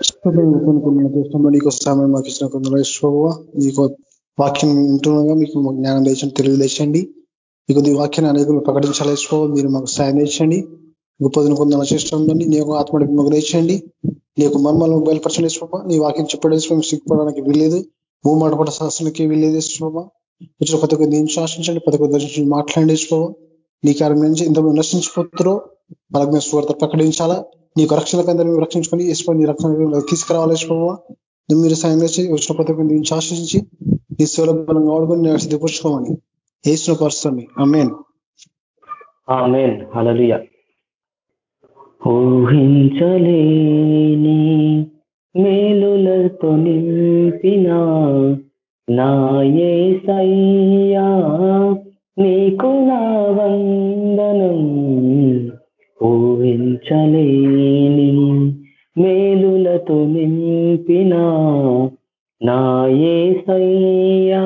నీకు సమయం మాకు ఇచ్చిన నీకు వాక్యం వింటున్నాగా మీకు జ్ఞానం తెచ్చండి తెలుగు లేచండి. మీకు వాక్యాన్ని అనేక ప్రకటించాలి మీరు మాకు సాయం తెచ్చండి గొప్పదిన పొందిన చేస్తుందండి నీ యొక్క ఆత్మ మాకు లేచండి. నీ యొక్క మర్మాలను బయలుపరచండి నీ వాక్యం చెప్పడం సిగ్గుపడడానికి వీల్లేదు. భూమాట పడ శాసనకి వీల్లేదు వచ్చిన ప్రతి ఒక్క దీన్ని శాసించండి ప్రతి ఒక్క దర్శించి మాట్లాడండి నీ కారణం నుంచి ఇంతమంది నశించిపోతారో వాళ్ళకి మేము స్వార్థ ప్రకటించాలా? నీకు రక్షణకు అందరూ రక్షించుకొని వేసుకో నీ రక్షణ తీసుకురావాలి వేసుకోవా మీరు సాయం చేసి వచ్చిన ప్రతి ఒక్క శాసించి నీ సేవల బలంగా వాడుకొని నేను సిద్ధపరుచుకోమని. వేసిన పరుస్తుంది అమ్మేన్ ఊహించలేని మేలులతో నింపిన నాయే సయ్యా నీకు నా వందనం. ఊహించలే నాయే సయ్యా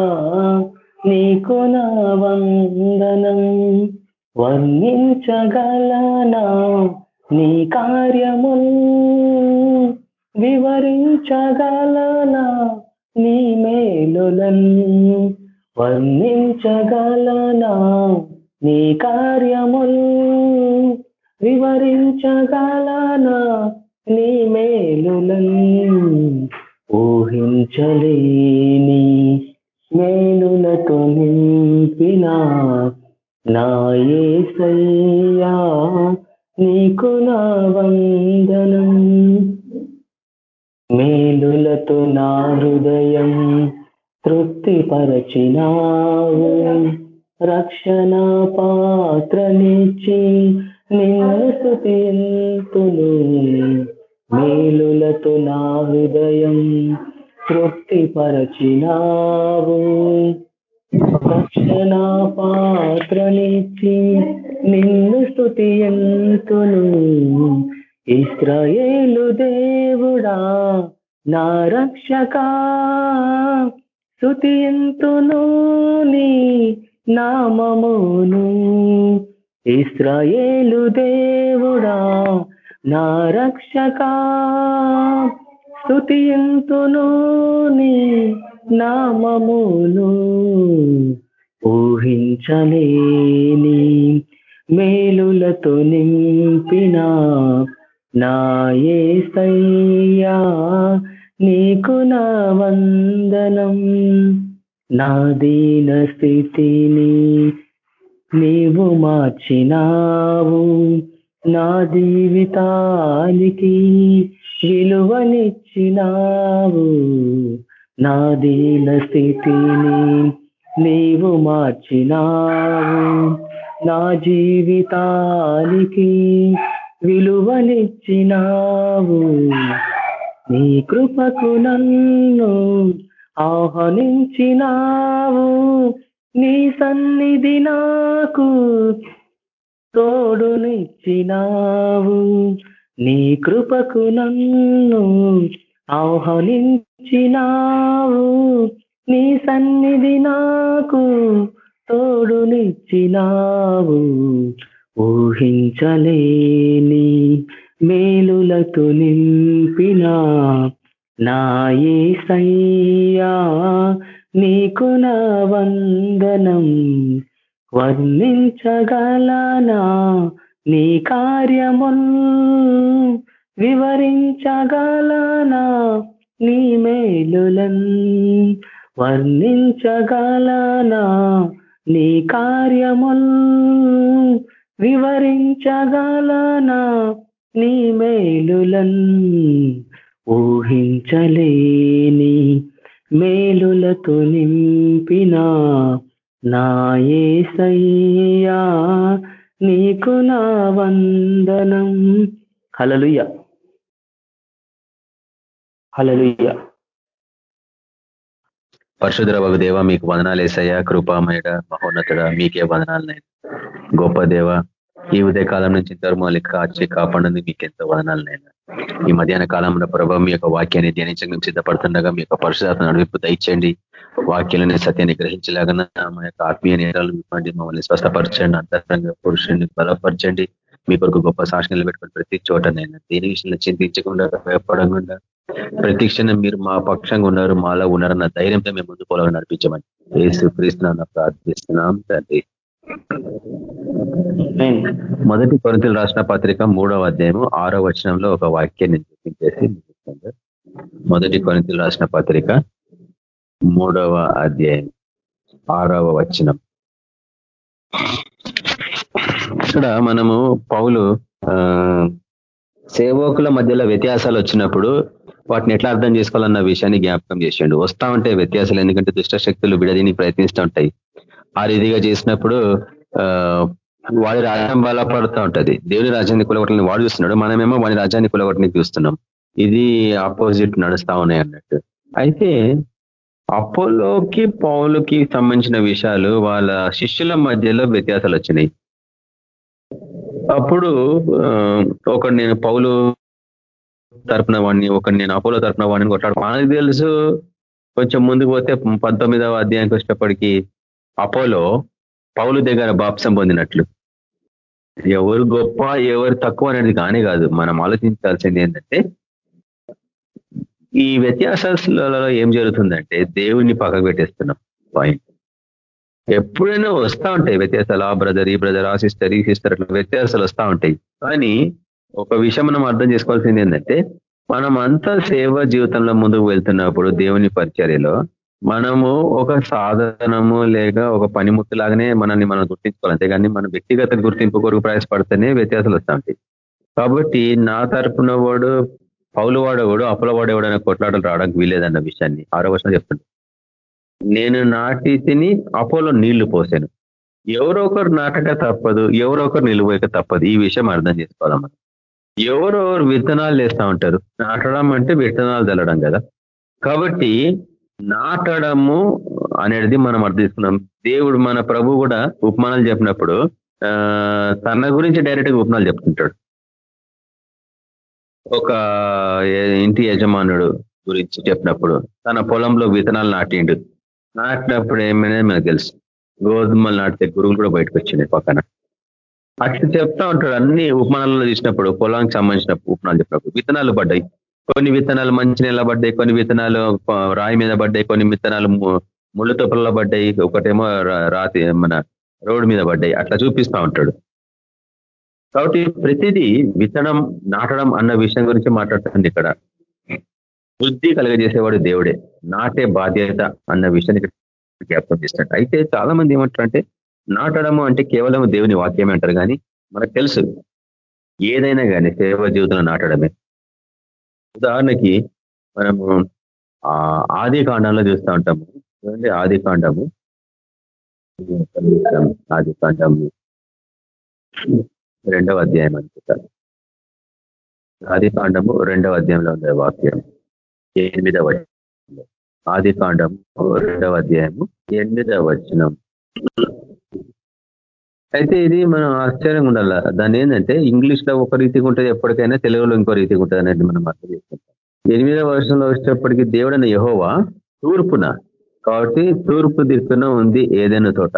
నీకు నా వందనం. వర్ణించగలనా నీ కార్యము వివరించగలనా నీ మేలులన్? వర్ణించగలనా నీ కార్యముల్? వివరించగలనా నీ మేలులన్? ఊహించలేని మేలులతో నింపిన నాయసయ్యా నీకు నా వందనం. మేలులతో నా హృదయం తృప్తిపరచినావు. రక్షణ పాత్రనిచ్చి నిన్ను స్థుతింతును. మేలులతో నా హృదయం తృప్తిపరచినావు. రక్షణ పాత్రనిచ్చి నిన్ను స్థుతి ఎంతును ఇస్రాయేలు దేవుడా నా రక్షక స్థుతి ఎంతును నీ నామమును. ఇస్రాయేలు దేవుడా నా రక్షక స్థుతియంతును నీ నామమును ఊహించలేని మేలులతో నింపిన నాయే సయ్యా నీకు నా వందనం. నా దీన స్థితిని నీవు మార్చినావు. నా జీవితానికి విలువనిచ్చినావు. నా దీన స్థితిని నీవు మార్చినావు. నా జీవితానికి విలువనిచ్చినావు. నీ కృపకు నన్ను ఆహ్వానించినావు. నీ సన్నిధి నాకు తోడునిచ్చినావు. నీ కృపకు నన్ను ఆహ్వానించినావు. నీ సన్నిధి నాకు తోడునిచ్చినావు. ఊహించలేని మేలులతో నింపిన నాయే సయ్యా నీకు నా వందనం. వర్ణించగలనా? నీ కార్యముల్ వివరించగలనా? నీ మేలులన్ వర్ణించగలనా? నీ కార్యముల్ వివరించగలనా? నీ మేలులన్ ఊహించలేని మేలులతో నింపినా నాయే నీకు నా వందనం. హలలుయ హలలుయ పరశుద్రవ దేవ మీకు వందనాలు వేసయ్యా కృపామయుడ మహోన్నతుడ మీకే వదనాలనైనా గొప్ప దేవ ఈ ఉదయ కాలం నుంచి మళ్ళీ కాచి కాపాడింది మీకు ఎంతో ఈ మధ్యాహ్న కాలంలో ప్రభావ మీ యొక్క వాక్యాన్ని ధ్యానించక మేము సిద్ధపడుతుండగా మీ యొక్క పరిశుధాత్మ నడిపి దయచేయండి. వాక్యాలని సత్యాన్ని గ్రహించలాగా మా యొక్క ఆత్మీయ నేరాలు ఇవ్వండి మమ్మల్ని స్వస్థపరచండి అంతరంగా పురుషుని బలపరచండి. మీ కొరకు గొప్ప సాక్షణలు పెట్టుకుని ప్రతి చోట నేను దేని విషయంలో చింతించకుండా భయపడకుండా ప్రతి క్షణం మీరు మా పక్షంగా ఉన్నారు మాలో ఉన్నారన్న ధైర్యంతో మేము ముందు పోలో నడిపించమని ఏసు క్రీస్తున్నా ప్రార్థిస్తున్నాం తండ్రి. మొదటి కొరతలు రాసిన పత్రిక మూడవ అధ్యాయము ఆరో వచనంలో ఒక వాక్యాన్ని చూపించేసి మొదటి కొరింతలు రాసిన పత్రిక మూడవ అధ్యాయం ఆరవ వచనం. ఇక్కడ మనము పౌలు సేవకుల మధ్యలో వ్యత్యాసాలు వచ్చినప్పుడు వాటిని ఎట్లా అర్థం చేసుకోవాలన్న విషయాన్ని జ్ఞాపకం చేసిండు. వస్తా ఉంటాయి వ్యత్యాసాలు ఎందుకంటే దుష్ట శక్తులు విడదీని ప్రయత్నిస్తూ ఉంటాయి. ఆ రీతిగా చేసినప్పుడు వాడి రాజ్యం బలపడుతూ ఉంటది. దేవుని రాజ్యాన్ని కులగొట్టని వాడు చూస్తున్నాడు. మనమేమో వాడి రాజ్యాన్ని కులగొట్టని చూస్తున్నాం. ఇది ఆపోజిట్ నడుస్తా ఉన్నాయి అన్నట్టు. అయితే అపోలోకి పౌలుకి సంబంధించిన విషయాలు వాళ్ళ శిష్యుల మధ్యలో వ్యత్యాసాలు వచ్చినాయి. అప్పుడు ఒకటి నేను పౌలు తరపున వాడిని ఒకటి నేను అపోలో తరపున వాడిని కొట్లాడు మనకు తెలుసు కొంచెం ముందుకు పోతే పంతొమ్మిదవ అధ్యాయానికి వచ్చేటప్పటికి అపోలో పౌలు దగ్గర బాప్సం పొందినట్లు. ఎవరు గొప్ప ఎవరు తక్కువ అనేది కానీ కాదు. మనం ఆలోచించాల్సింది ఏంటంటే ఈ వ్యత్యాసాలలో ఏం జరుగుతుందంటే దేవుణ్ణి పక్కకు పెట్టేస్తున్నాం పాయింట్ ఎప్పుడైనా వస్తూ ఉంటాయి వ్యత్యాసాలు. ఆ బ్రదర్ ఈ బ్రదర్ ఆ సిస్టర్ ఈ సిస్టర్ అట్లా వ్యత్యాసాలు వస్తూ ఉంటాయి. కానీ ఒక విషయం మనం అర్థం చేసుకోవాల్సింది ఏంటంటే మనం అంతా సేవ జీవితంలో ముందుకు వెళ్తున్నప్పుడు దేవుని పరిచర్యలో మనము ఒక సాధనము లేక ఒక పనిముట్టు లాగానే మనల్ని మనం గుర్తించుకోవాలి. అంతేగాని మన వ్యక్తిగత గుర్తింపు కొరకు ప్రయాసపడితేనే వ్యత్యాసాలు వస్తాయి కాబట్టి నా తరపున వాడు పౌలు వాడేవాడు అప్పుల వాడేవాడు కొట్లాటలు రావడానికి వీలేదన్న విషయాన్ని ఆరో వర్షం చెప్తుంది. నేను నాటి తిని అపోలో నీళ్ళు పోసాను. ఎవరో ఒకరు నాటక తప్పదు ఎవరో ఒకరు నిలువక తప్పదు. ఈ విషయం అర్థం చేసుకోవాలి మనం. ఎవరెవరు విత్తనాలు వేస్తూ ఉంటారు. నాటడం అంటే విత్తనాలు చల్లడం కదా. కాబట్టి నాటడము అనేది మనం అర్థం దేవుడు మన ప్రభు కూడా ఉపమానాలు చెప్పినప్పుడు తన గురించి డైరెక్ట్గా ఉపమానాలు చెప్తుంటాడు. ఒక ఇంటి యజమానుడు గురించి చెప్పినప్పుడు తన పొలంలో విత్తనాలు నాటిండు. నాటినప్పుడు ఏమైనా మనకు తెలుసు. గోధుమలు నాటితే గురువులు కూడా బయటకు వచ్చినాయి పక్కన. అట్లా చెప్తా ఉంటాడు. అన్ని ఉపమానాలలో తీసినప్పుడు పొలానికి సంబంధించిన ఉపమానాలు చెప్పినప్పుడు విత్తనాలు పడ్డాయి. కొన్ని విత్తనాలు మంచి నెల పడ్డాయి కొన్ని విత్తనాలు రాయి మీద పడ్డాయి కొన్ని విత్తనాలు ముళ్ళ తొప్పలలో పడ్డాయి ఒకటేమో రాతి మన రోడ్డు మీద పడ్డాయి. అట్లా చూపిస్తా ఉంటాడు. కాబట్టి ప్రతిదీ విత్తనం నాటడం అన్న విషయం గురించి మాట్లాడుతుంది ఇక్కడ. బుద్ధి కలగజేసేవాడు దేవుడే. నాటే బాధ్యత అన్న విషయాన్ని జ్ఞాపకం చేస్తాడు. అయితే చాలా మంది ఏమంటారంటే నాటడము అంటే కేవలం దేవుని వాక్యమే అంటారు కానీ మనకు తెలుసు. ఏదైనా కానీ సేవ జీవితంలో నాటడమే. ఉదాహరణకి మనము ఆది కాండంలో చూస్తూ ఉంటాము. చూడండి ఆది కాండము. ఆది కాండము. రెండవ అధ్యాయం అనుకుంటాను ఆది కాండము రెండవ అధ్యాయంలో ఉండే వాక్యం. ఎనిమిదవ ఆది కాండము రెండవ అధ్యాయము ఎనిమిదవ వచనం. అయితే ఇది మనం ఆశ్చర్యంగా ఉండాలి? దాన్ని ఏంటంటే ఇంగ్లీష్లో ఒక రీతిగా ఉంటుంది ఎప్పటికైనా తెలుగులో ఇంకో రీతిగా ఉంటుంది అనేది మనం అర్థం చేసుకుంటాం ఎనిమిదవ వర్షంలో వచ్చేటప్పటికి దేవుడైన యహోవా తూర్పున కాబట్టి తూర్పు దిక్కున ఉంది ఏదైనా తోట.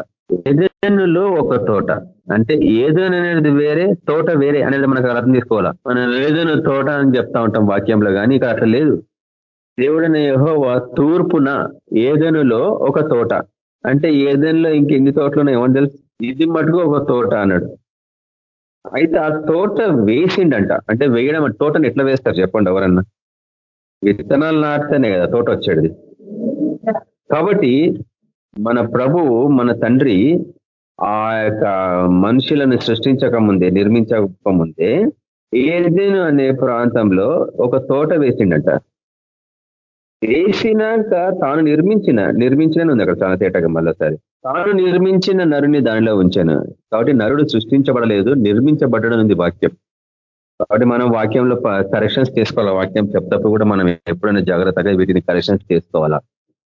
ఏదైనాలో ఒక తోట. అంటే ఏదైనా అనేది వేరే తోట వేరే అనేది మనకు అర్థం తీసుకోవాలా మనం ఏదైనా తోట అని చెప్తా ఉంటాం వాక్యంలో కానీ ఇక్కడ అట్లా లేదు. దేవుడైన యహోవా తూర్పున ఏదనులో ఒక తోట. అంటే ఏదైనాలో ఇంకెన్ని తోటలు ఏమని తెలుసు? ఇది మటుకు ఒక తోట అన్నాడు. అయితే ఆ తోట వేసిండంట. అంటే వేయడం తోటను ఎట్లా వేస్తారు చెప్పండి ఎవరన్నా? విత్తనాలు నాటితేనే కదా తోట వచ్చేది. కాబట్టి మన ప్రభువు మన తండ్రి ఆ యొక్క మనుషులను సృష్టించక ముందే నిర్మించక ముందే ఏదేను అనే ప్రాంతంలో ఒక తోట వేసిండంట. చేసినాక తాను నిర్మించిన నిర్మించిన ఉంది అక్కడ చాలా తేటగా మళ్ళీసారి. తాను నిర్మించిన నరుని దానిలో ఉంచాను. కాబట్టి నరుడు సృష్టించబడలేదు నిర్మించబడడం ఉంది వాక్యం. కాబట్టి మనం వాక్యంలో కరెక్షన్స్ చేసుకోవాలి? వాక్యం చెప్తప్పుడు కూడా మనం ఎప్పుడైనా జాగ్రత్తగా వీటిని కరెక్షన్స్ చేసుకోవాలా?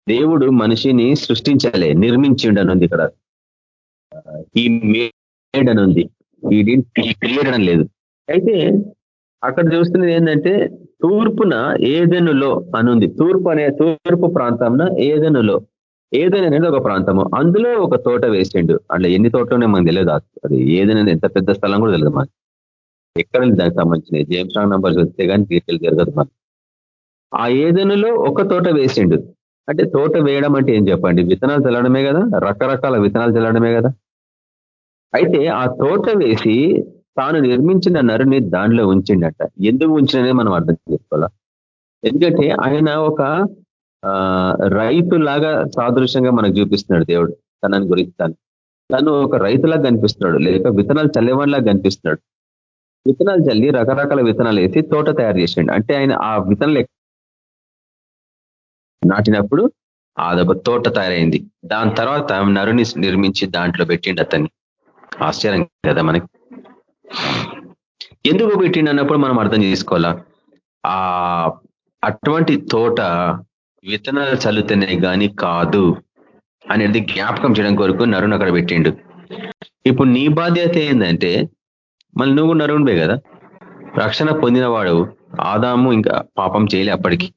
దేవుడు మనిషిని సృష్టించాలి నిర్మించిండనుంది ఇక్కడ. ఈ మేడ్ అనుంది ఈ క్రియేట్ లేదు. అయితే అక్కడ చూస్తున్నది ఏంటంటే తూర్పున ఏదెనులో అనుంది. తూర్పు అనే తూర్పు ప్రాంతంన ఏదెనులో? ఏదైనా అనేది ఒక ప్రాంతము. అందులో ఒక తోట వేసిండు. అట్లా ఎన్ని తోటలోనే మనకు తెలియదు. అది ఏదైనా ఎంత పెద్ద స్థలం కూడా తెలియదు మనకి. ఎక్కడ దానికి సంబంధించిన జేమ్స్ రాంగ్ నంబర్ చూస్తే కానీ డీటెయిల్ జరగదు మనకి. ఆ ఏదెనులో ఒక తోట వేసిండు. అంటే తోట వేయడం అంటే ఏం చెప్పండి? విత్తనాలు చల్లడమే కదా? రకరకాల విత్తనాలు చల్లడమే కదా? అయితే ఆ తోట వేసి తాను నిర్మించిన నరుని దానిలో ఉంచిండట. ఎందుకు ఉంచిననే మనం అర్థం చేసుకోవాలా? ఎందుకంటే ఆయన ఒక రైతులాగా సాదృశ్యంగా మనకు చూపిస్తున్నాడు దేవుడు తనని గురించి తను. తను ఒక రైతులాగా కనిపిస్తున్నాడు లేక విత్తనాలు చల్లేవాడిలాగా కనిపిస్తున్నాడు. విత్తనాలు చల్లి రకరకాల విత్తనాలు వేసి తోట తయారు చేసిండు. అంటే ఆయన ఆ విత్తనాలు నాటినప్పుడు అదొక తోట తయారైంది. దాని తర్వాత నరుని నిర్మించి దాంట్లో పెట్టిండు అతన్ని. ఆశ్చర్యం కదా మనకి. ఎందుకు పెట్టిండు అన్నప్పుడు మనం అర్థం చేసుకోవాలా? ఆ అటువంటి తోట విత్తనాలు చల్లుతున్నాయి కానీ కాదు అనేది జ్ఞాపకం చేయడం కొరకు నరుణ్ అక్కడ పెట్టిండు. ఇప్పుడు నీ బాధ్యత ఏంటంటే మళ్ళీ నువ్వు నరుణ్వే కదా? రక్షణ పొందినవాడు ఆదాము ఇంకా పాపం చేయలే అప్పటికి.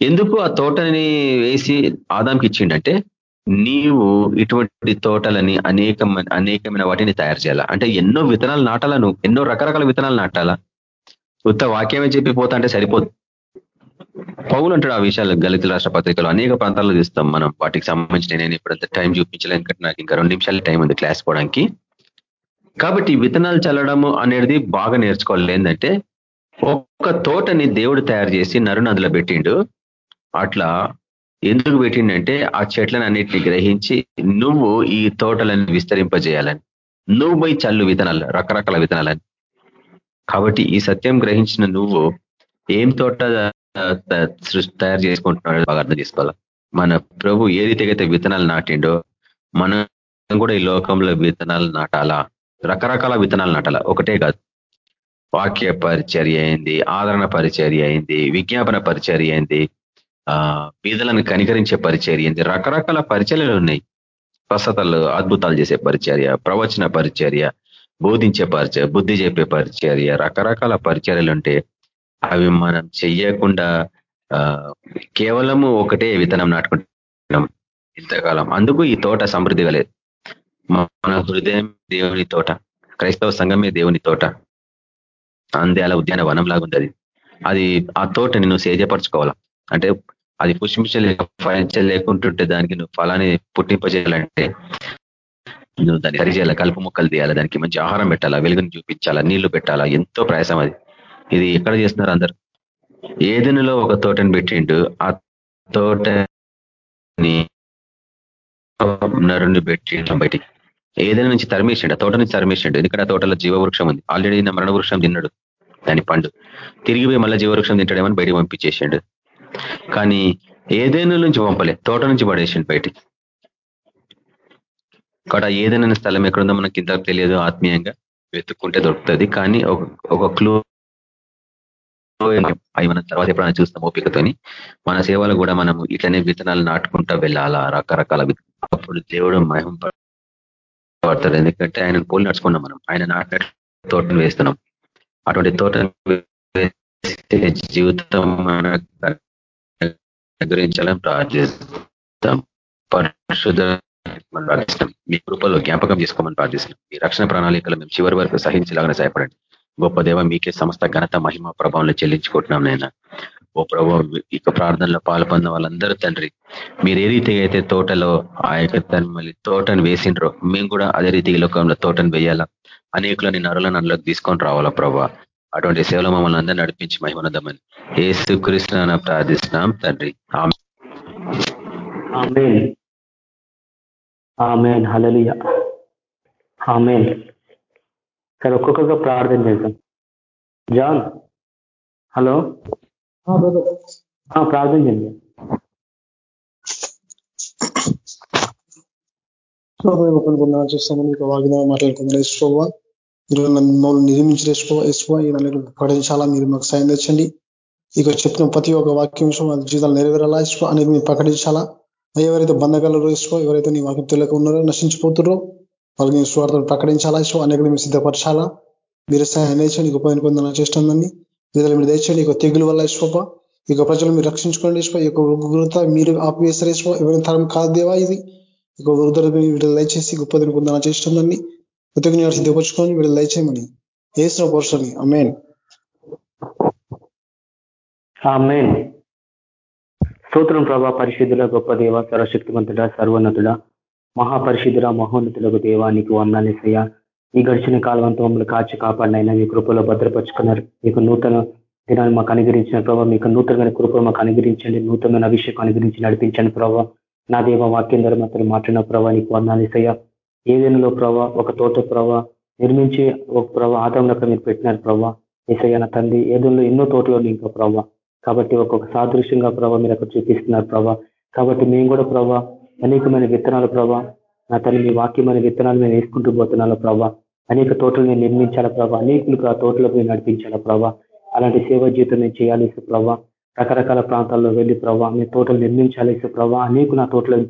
ఎందుకు ఆ తోటని వేసి ఆదాంకి ఇచ్చిండంటే నీవు ఇటువంటి తోటలని అనేక అనేకమైన వాటిని తయారు చేయాలా? అంటే ఎన్నో విత్తనాలు నాటాలా నువ్వు ఎన్నో రకరకాల విత్తనాలు నాటాలా? ఉత్త వాక్యమే చెప్పిపోతా అంటే సరిపోదు. పౌలు అంటాడు ఆ విషయాలు గలిత రాష్ట్ర పత్రికలు. అనేక ప్రాంతాల్లో చూస్తాం మనం. వాటికి సంబంధించిన నేను ఇప్పుడు టైం చూపించలేను నాకు ఇంకా రెండు నిమిషాలు టైం ఉంది క్లాస్ పోవడానికి. కాబట్టి విత్తనాలు చల్లడము అనేది బాగా నేర్చుకోవాలి. ఏంటంటే ఒక్క తోటని దేవుడు తయారు చేసి నరుని అందులో పెట్టిండు. అట్లా ఎందుకు పెట్టిండంటే ఆ చెట్లను అన్నిటిని గ్రహించి నువ్వు ఈ తోటలను విస్తరింపజేయాలని. నువ్వు పోయి చల్లు విత్తనాలు రకరకాల విత్తనాలని. కాబట్టి ఈ సత్యం గ్రహించిన నువ్వు ఏం తోట తయారు చేసుకుంటున్నాడో బాగా అర్థం చేసుకోవాలి? మన ప్రభు ఏ రీతికైతే విత్తనాలు నాటిండో మనం కూడా ఈ లోకంలో విత్తనాలు నాటాలా? రకరకాల విత్తనాలు నాటాలా? ఒకటే కాదు. వాక్య పరిచర్య అయింది ఆదరణ పరిచర్య అయింది విజ్ఞాపన పరిచర్య అయింది బీదలను కనికరించే పరిచర్య రకరకాల పరిచర్యలు ఉన్నాయి. స్వస్థతలు అద్భుతాలు చేసే పరిచర్య ప్రవచన పరిచర్య బోధించే పరిచయ బుద్ధి చెప్పే పరిచర్య రకరకాల పరిచర్యలు ఉంటే అవి మనం చెయ్యకుండా కేవలము ఒకటే విత్తనం నాటుకుంటున్నాం ఇంతకాలం. అందుకు ఈ తోట సమృద్ధి లేదు మన హృదయం దేవుని తోట క్రైస్తవ సంఘమే దేవుని తోట. అందేల ఉద్యాన వనం లాగా అది అది ఆ తోటని నువ్వు సేజపరచుకోవాలా అంటే అది పుష్పించలేక ఫలించలేకుంటుంటే దానికి నువ్వు ఫలాన్ని పుట్టింపజేయాలంటే నువ్వు దాన్ని సరిచేయాలి. కలుపు మొక్కలు తీయాలా దానికి మంచి ఆహారం పెట్టాలా వెలుగుని చూపించాలా నీళ్ళు పెట్టాలా ఎంతో ప్రయాసం అది. ఇది ఎక్కడ చేస్తున్నారు అందరు? ఏదెనలో ఒక తోటని పెట్టిండు ఆ తోటని నరుని పెట్టిండు బయటికి. ఏదైనా నుంచి తరిమేసిండు ఆ తోట నుంచి తరిమేసిండు. ఎందుకంటే ఆ తోటలో జీవవృక్షం ఉంది. ఆల్రెడీ మరణ వృక్షం తిన్నాడు దాని పండు. తిరిగిపోయి మళ్ళీ జీవవృక్షం తింటాడేమని బయటికి పంపించేసిండు. కానీ ఏదైనా నుంచి పంపలే తోట నుంచి పడేసిండు బయటికి. కాబట్టి ఏదైనా స్థలం ఎక్కడుందో మనకి ఇంత తెలియదు ఆత్మీయంగా. వెతుక్కుంటే దొరుకుతుంది కానీ ఒక క్లూ అవి మనం తర్వాత ఎప్పుడైనా చూస్తాం ఓపికతోని. మన సేవలు కూడా మనము ఇట్లనే విత్తనాలు నాటుకుంటా వెళ్ళాలా రకరకాల అప్పుడు దేవుడు మహిమ పడతాడు. ఎందుకంటే ఆయన పోలి నడుచుకున్నాం మనం ఆయన నాటిన తోటను వేస్తున్నాం. అటువంటి తోట జీవితం అనుగ్రహించాలని ప్రార్థిస్తాం పరిశుద్ధ ప్రార్థిస్తాం మీ కృపలో జ్ఞాపకం చేసుకోమని ప్రార్థిస్తున్నాం. మీ రక్షణ ప్రణాళికలు మేము చివరి వరకు సహించలాగానే సహాయపడండి. గొప్ప దేవ మీకే సమస్త ఘనత మహిమ ప్రభావంలో చెల్లించుకుంటున్నాం నేను ఓ ప్రభు ఇక ప్రార్థనలో పాల్పొందిన వాళ్ళందరూ తండ్రి మీరు ఏ రీతిగా అయితే తోటలో ఆ యొక్క మళ్ళీ తోటను వేసిండ్రో మేము కూడా అదే రీతిగా లోకంలో తోటను వేయాలా? అనేకులని నరులను అందులోకి తీసుకొని రావాలా ప్రభా? అటువంటి సేవలు మమ్మల్ని అందరూ నడిపించి మహిమనదమని ఏ సుకృష్ణ ప్రార్థిస్తున్నాం తండ్రి. సరే ఒక్కొక్కగా ప్రార్థన చేద్దాం. జాన్. హలో. ప్రార్థన చేయండి. చూస్తామని ఇక వాగ్దానం మాట్లాడుకుందాం. యశ్వా మీరు మమ్మల్ని నిర్మించిన యశ్వ ఈ నెలకు ప్రకటించాలా? మీరు మాకు సాయం తెచ్చండి ఇక చెప్పిన ప్రతి ఒక్క వాక్యం జీవితాలు నెరవేరాలా? ఇష్వ అనేది మీరు ప్రకటించాలా? ఎవరైతే బంధకాలు ఇష్వ ఎవరైతే నీ వాక్యం తెలియక ఉన్నారో నశించిపోతురో వాళ్ళకి స్వార్థం ప్రకటించాలా? ఇష్వ అనేక మేము సిద్ధపరచాలా? మీరు సహాయం చేయండి. ఇక పైన కొందరు చేస్తుందని విధాలు మీరు తెచ్చండి ఇక తెగులు వల్ల ఇష్టప ఇక ప్రజలు మీరు రక్షించుకోండి ఇష్ట ఇక ఉగ్రత మీరు ఆపివేస్తారు ఇష్ట ఎవరైనా తరం కాదు దేవా ఇది? ఇక ఉగ్రత వీటిని దయచేసి గొప్ప దిన కొందరు చేస్తుందని కృతజ్ఞ సిద్ధపరచుకొని వీళ్ళు దయచేయమని వేసిన పరుషని అమేన్ ఆమెన్ స్తోత్రం ప్రభా పరిశుద్ధుల గొప్ప దేవ సర్వశక్తివంతుడ సర్వోన్నతుడ మహాపరిశుద్ధుల మహోన్నతులకు దేవానికి వందాలేసయ్యా ఈ గడిచిన కాలవంతం మమ్మల్ని కాచి కాపాడినైనా మీ కృపలో భద్రపరుచుకున్నారు మీకు నూతన దినాన్ని మాకు అనుగ్రహించిన ప్రభావ మీకు నూతనమైన కృప మాకు అనుగ్రహించండి నూతనమైన అభిషేకం అనుగ్రహించి నడిపించండి ప్రభావ నా దేవ వాక్యం ద్వారా మాత్రం మాట్లాడిన ప్రభావ నీకు వందాలేసయ్యా ఏదేనలో ప్రభా ఒక తోట ప్రభా నిర్మించి ఒక ప్రభా ఆదంలో మీరు పెట్టినారు ప్రభా ఏసయ్య నా తండ్రి ఏదో ఎన్నో తోటలో ఇంకా ప్రభా కాబట్టి ఒక్కొక్క సాదృశ్యంగా ప్రభా మీరు అక్కడ చూపిస్తున్నారు ప్రభా కాబట్టి మేము కూడా ప్రభా అనేకమైన విత్తనాలు ప్రభా నా తల్లి మీ వాక్యమైన విత్తనాలు మేము వేసుకుంటూ పోతున్నాను ప్రభా అనేక తోటలు నేను నిర్మించాలా ప్రభా అనేకులకు ఆ తోటలకు నేను నడిపించాలా ప్రభా అలాంటి సేవా జీవితం నేను చేయాలి ప్రభావ రకరకాల ప్రాంతాల్లో వెళ్ళి ప్రభా మీ తోటలు నిర్మించాలి ప్రభావ అనేకులు నా తోటలో